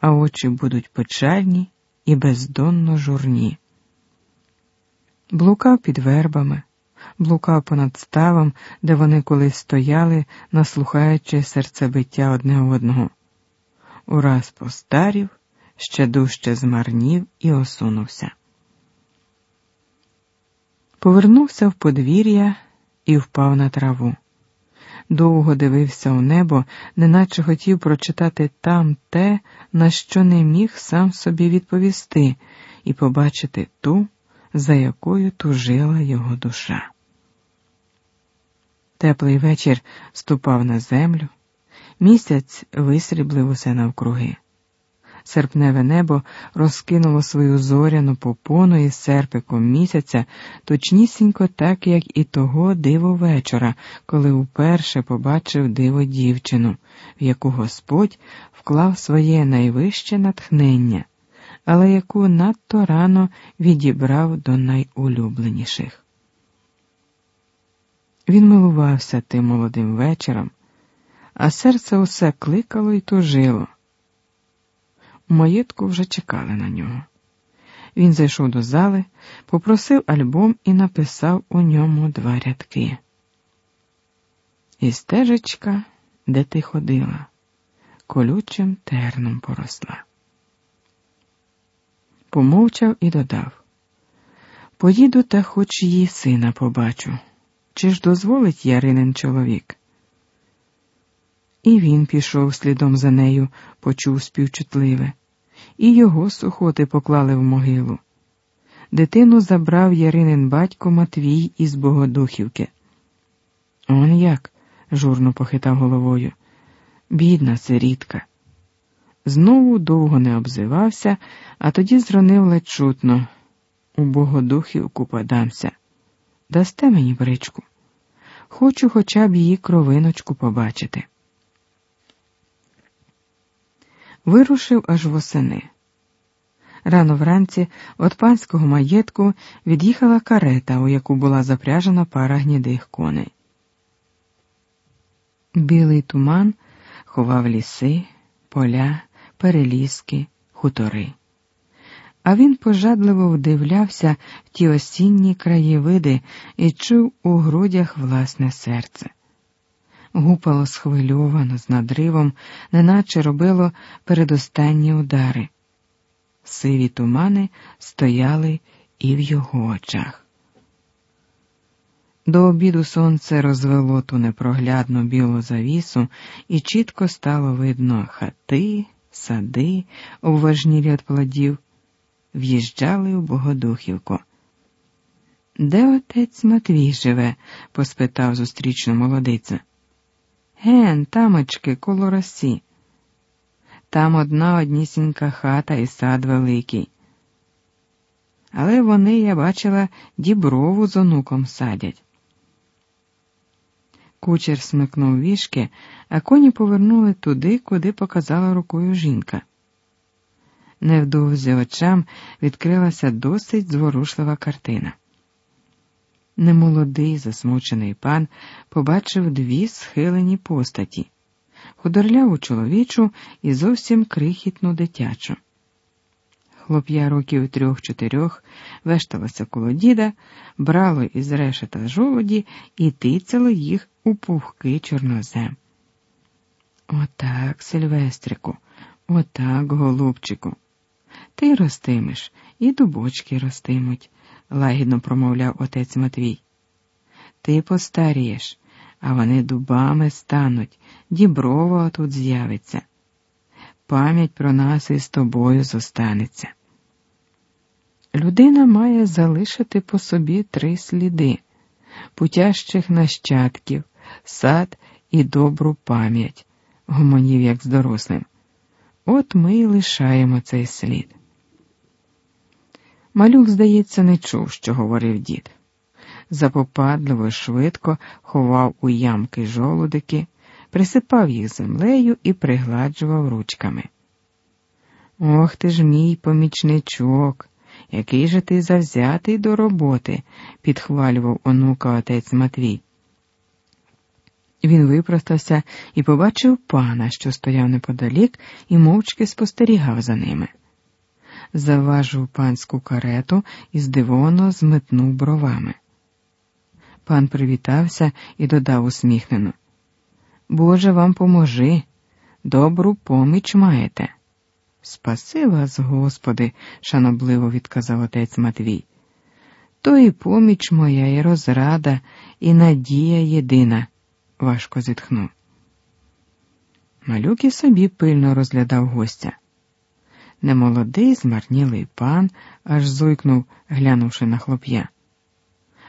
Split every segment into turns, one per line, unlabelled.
а очі будуть печальні і бездонно журні. Блукав під вербами, блукав понад ставом, де вони колись стояли, наслухаючи серцебиття одне одного. Ураз постарів, ще дужче змарнів і осунувся. Повернувся в подвір'я і впав на траву. Довго дивився у небо, неначе хотів прочитати там те, на що не міг сам собі відповісти, і побачити ту, за якою тужила його душа. Теплий вечір ступав на землю, місяць висріблив усе навкруги. Серпневе небо розкинуло свою зоряну попону із серпиком місяця, точнісінько так, як і того диво вечора, коли вперше побачив диво дівчину, в яку Господь вклав своє найвище натхнення, але яку надто рано відібрав до найулюбленіших. Він милувався тим молодим вечором, а серце усе кликало й тужило. Маєтку вже чекали на нього. Він зайшов до зали, попросив альбом і написав у ньому два рядки. І стежечка, де ти ходила, колючим терном поросла. Помовчав і додав Поїду та хоч її сина побачу. Чи ж дозволить Яринин чоловік? І він пішов слідом за нею, почув співчутливе і його сухоти поклали в могилу. Дитину забрав Яринин батько Матвій із Богодухівки. Он як? журно похитав головою. Бідна сирітка. Знову довго не обзивався, а тоді зронив ледь чутно. У Богодухівку подамся. Дасте мені бричку. Хочу хоча б її кровиночку побачити. Вирушив аж восени. Рано вранці від панського маєтку від'їхала карета, у яку була запряжена пара гнідих коней. Білий туман ховав ліси, поля, переліски, хутори. А він пожадливо вдивлявся в ті осінні краєвиди і чув у грудях власне серце гупало схвильовано, з надривом, неначе робило передостанні удари. Сиві тумани стояли і в його очах. До обіду сонце розвело ту непроглядну білу завісу, і чітко стало видно хати, сади, обважнілі від плодів, в'їжджали у Богодухівку. Де отець Матвій живе? поспитав зустрічну молодиця. Ген, тамочки, коло росі. Там одна однісінька хата і сад великий. Але вони, я бачила, діброву з онуком садять. Кучер смикнув вішки, а коні повернули туди, куди показала рукою жінка. Невдовзі очам відкрилася досить зворушлива картина. Немолодий, засмучений пан побачив дві схилені постаті худорляву чоловічу і зовсім крихітну дитячу. Хлоп'я років трьох-чотирьох вешталося коло діда, брало із решета жолоді і тицяло їх у пухкий чорнозем. Отак, Сильвестрику, отак, голубчику. Ти ростимеш, і дубочки ростимуть лагідно промовляв отець Матвій. Ти постарієш, а вони дубами стануть, діброва тут з'явиться. Пам'ять про нас із тобою зостанеться. Людина має залишити по собі три сліди путящих нащадків, сад і добру пам'ять, гомонів як з дорослим. От ми й лишаємо цей слід. Малюк, здається, не чув, що говорив дід. Запопадливо швидко ховав у ямки жолудики, присипав їх землею і пригладжував ручками. Ох ти ж мій помічничок, який же ти завзятий до роботи, підхвалював онука отець Матвій. Він випростався і побачив пана, що стояв неподалік, і мовчки спостерігав за ними. Заважив панську карету і здивовано зметнув бровами. Пан привітався і додав усміхнено. Боже вам поможи, добру поміч маєте. Спаси вас, Господи, шанобливо відказав отець Матвій. То і поміч моя, і розрада, і надія єдина, важко зітхнув. Малюк і собі пильно розглядав гостя. Немолодий, змарнілий пан аж зойкнув, глянувши на хлоп'я.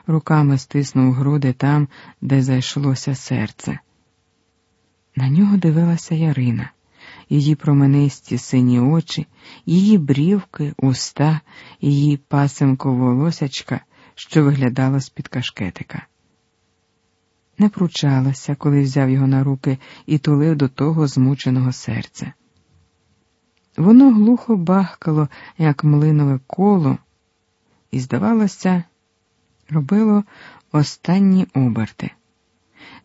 Руками стиснув груди там, де зайшлося серце. На нього дивилася Ярина, її променисті сині очі, її брівки, уста, її пасенко волосячка, що виглядало з-під кашкетика. Не пручалася, коли взяв його на руки і тулив до того змученого серця. Воно глухо бахкало, як млинове коло, і, здавалося, робило останні оберти.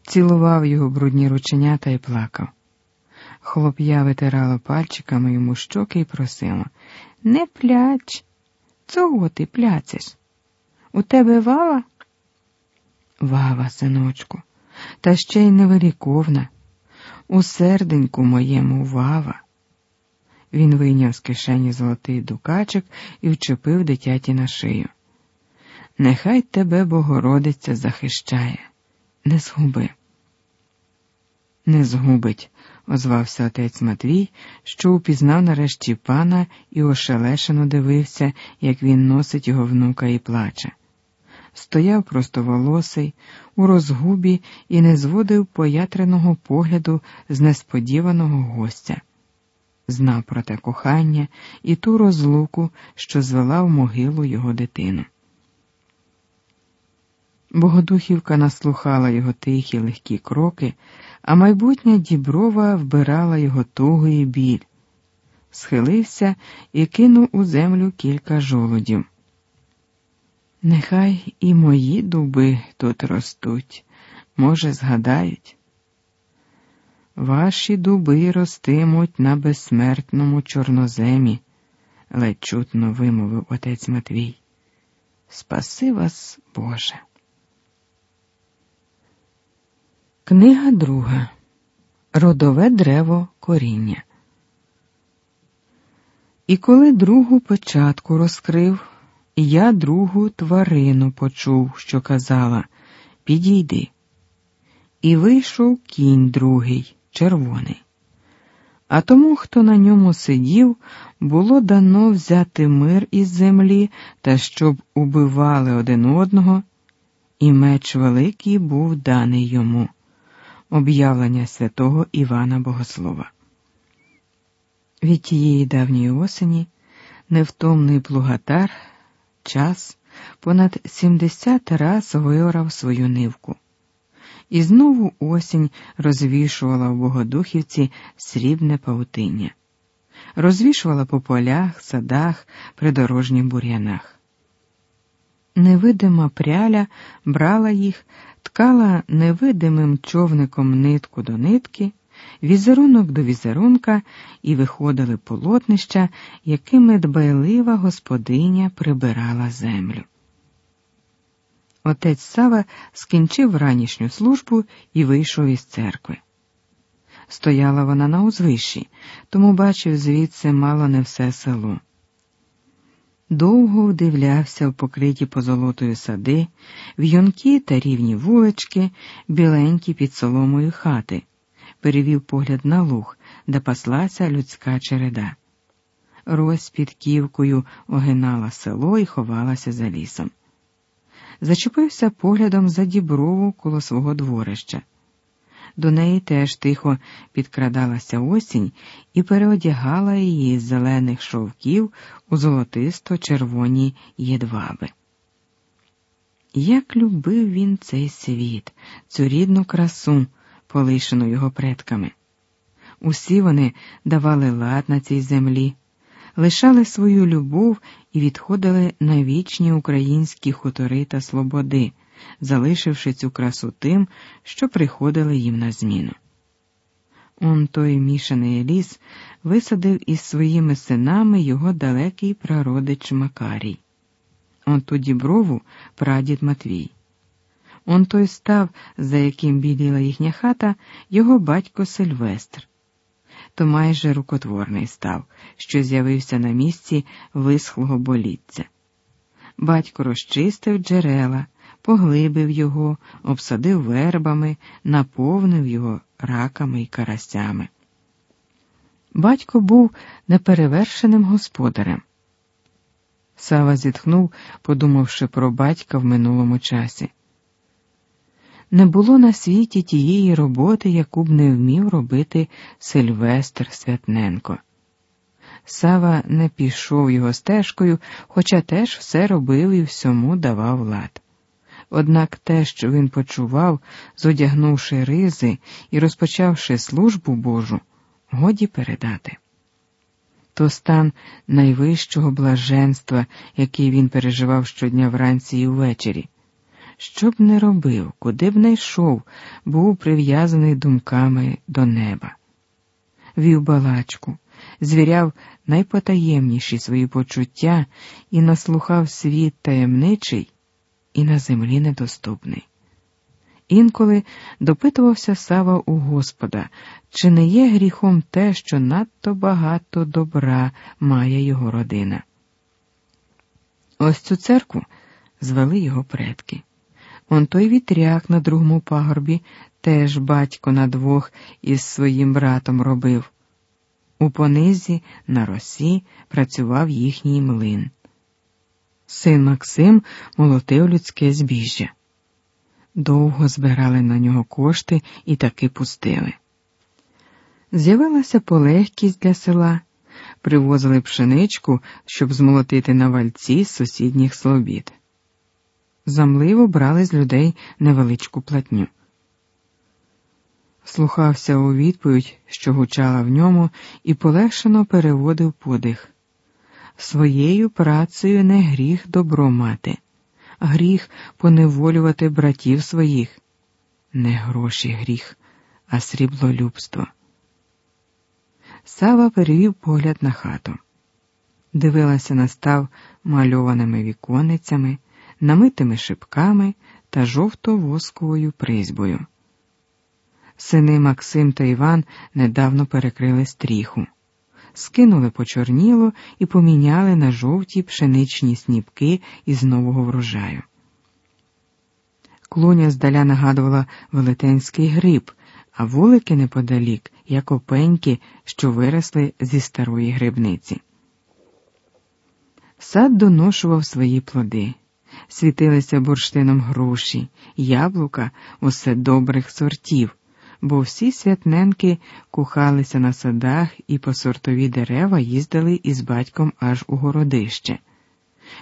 Цілував його брудні рученята і плакав. Хлоп'я витирала пальчиками йому щоки і просила Не пляч. Цього ти пляцеш? У тебе вава? Вава, синочку, та ще й невеликовна. У серденьку моєму вава. Він вийняв з кишені золотий дукачик і вчепив дитяті на шию. Нехай тебе Богородиця захищає, не згуби. Не згубить, озвався отець Матвій, що упізнав нарешті пана і ошелешено дивився, як він носить його внука і плаче. Стояв простоволосий, у розгубі і не зводив поятреного погляду з несподіваного гостя знав про те кохання і ту розлуку, що звела в могилу його дитину. Богодухівка наслухала його тихі легкі кроки, а майбутня діброва вбирала його тугу і біль, схилився і кинув у землю кілька жолудів. Нехай і мої дуби тут ростуть, може, згадають. Ваші дуби ростимуть на безсмертному чорноземі, ледь чутно вимовив отець Матвій. Спаси вас, Боже. Книга друга. Родове древо коріння. І коли другу початку розкрив, я другу тварину почув, що казала Підійди. І вийшов кінь другий червоний. А тому, хто на ньому сидів, було дано взяти мир із землі та щоб убивали один одного, і меч великий був даний йому, об'явлення святого Івана Богослова. Від тієї давньої осені невтомний плугатар час понад сімдесят раз виорав свою нивку. І знову осінь розвішувала в Богодухівці срібне павутиння, розвішувала по полях, садах, придорожніх бур'янах. Невидима пряля брала їх, ткала невидимим човником нитку до нитки, візерунок до візерунка і виходили полотнища, якими дбайлива господиня прибирала землю. Отець Сава скінчив ранішню службу і вийшов із церкви. Стояла вона на узвищі, тому бачив звідси мало не все село. Довго вдивлявся в покриті позолотою сади, в'юнки та рівні вулички, біленькі під соломою хати, перевів погляд на луг, де паслася людська череда. Рось під ківкою огинала село і ховалася за лісом зачепився поглядом за діброву коло свого дворища. До неї теж тихо підкрадалася осінь і переодягала її з зелених шовків у золотисто червоні єдваби. Як любив він цей світ, цю рідну красу, полишену його предками. Усі вони давали лад на цій землі лишали свою любов і відходили на вічні українські хутори та слободи, залишивши цю красу тим, що приходили їм на зміну. Он той мішаний ліс висадив із своїми синами його далекий прародич Макарій. Он ту діброву прадід Матвій. Он той став, за яким біліла їхня хата, його батько Сильвестр. То майже рукотворний став, що з'явився на місці висхлого боліття. Батько розчистив джерела, поглибив його, обсадив вербами, наповнив його раками і карасями. Батько був неперевершеним господарем. Сава зітхнув, подумавши про батька в минулому часі. Не було на світі тієї роботи, яку б не вмів робити Сильвестр Святненко. Сава не пішов його стежкою, хоча теж все робив і всьому давав лад. Однак те, що він почував, зодягнувши ризи і розпочавши службу Божу, годі передати. То стан найвищого блаженства, який він переживав щодня вранці і ввечері. Що б не робив, куди б не йшов, був прив'язаний думками до неба. Вів балачку, звіряв найпотаємніші свої почуття і наслухав світ таємничий і на землі недоступний. Інколи допитувався Сава у Господа, чи не є гріхом те, що надто багато добра має його родина. Ось цю церкву звели його предки. Он той вітряк на другому пагорбі теж батько на двох із своїм братом робив. У понизі на росі працював їхній млин. Син Максим молотив людське збіжжя. Довго збирали на нього кошти і таки пустили. З'явилася полегкість для села, привозили пшеничку, щоб змолотити на вальці сусідніх слобід. Замливо брали з людей невеличку платню. Слухався у відповідь, що гучала в ньому, і полегшено переводив подих. Своєю працею не гріх добро мати, гріх поневолювати братів своїх, не гроші гріх, а сріблолюбство. Сава перевів погляд на хату, дивилася на став мальованими віконницями, намитими шипками та жовто-восковою призьбою. Сини Максим та Іван недавно перекрили стріху скинули почорніло і поміняли на жовті пшеничні сніпки із нового врожаю. Клуня здаля нагадувала велетенський гриб, а вулики неподалік, як опеньки, що виросли зі старої грибниці. Сад доношував свої плоди, світилися бурштином груші, яблука усе добрих сортів бо всі святненки кухалися на садах і по сортові дерева їздили із батьком аж у городище,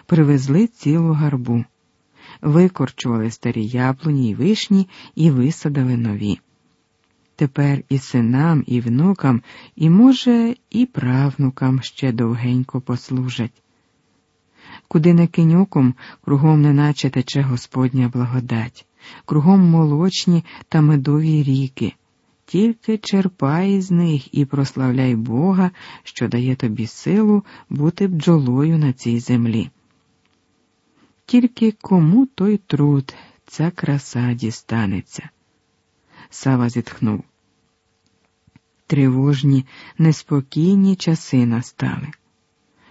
привезли цілу гарбу, викорчували старі яблуні й вишні і висадили нові. Тепер і синам, і внукам, і, може, і правнукам ще довгенько послужать. Куди не кинь оком, кругом неначе тече Господня благодать кругом молочні та медові ріки. Тільки черпай з них і прославляй Бога, що дає тобі силу бути бджолою на цій землі. Тільки кому той труд, ця краса дістанеться. Сава зітхнув. Тривожні, неспокійні часи настали.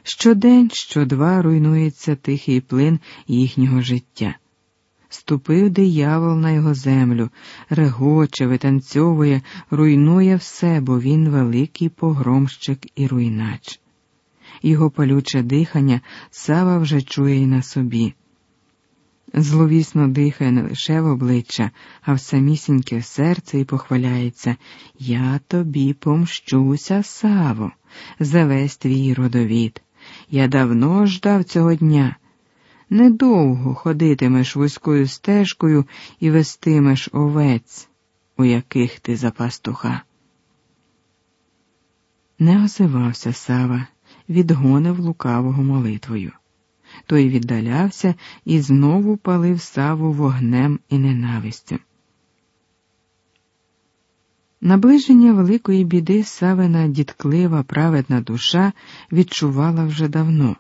Щодень, щодва руйнується тихий плин їхнього життя. Ступив диявол на його землю, регоче, витанцьовує, руйнує все, бо він великий погромщик і руйнач. Його палюче дихання Сава вже чує й на собі. Зловісно дихає не лише в обличчя, а в самісіньке серце і похваляється Я тобі помщуся, Саво, за весь твій родовід. Я давно ждав цього дня недовго ходитимеш вузькою стежкою і вестимеш овець, у яких ти за пастуха. Не озивався Сава, відгонив лукавого молитвою. той віддалявся і знову палив саву вогнем і ненавистю. Наближення великої біди Савина дітклива, праведна душа відчувала вже давно,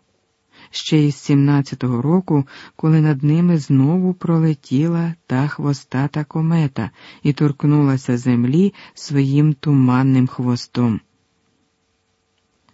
ще із 17-го року, коли над ними знову пролетіла та хвостата комета і торкнулася землі своїм туманним хвостом.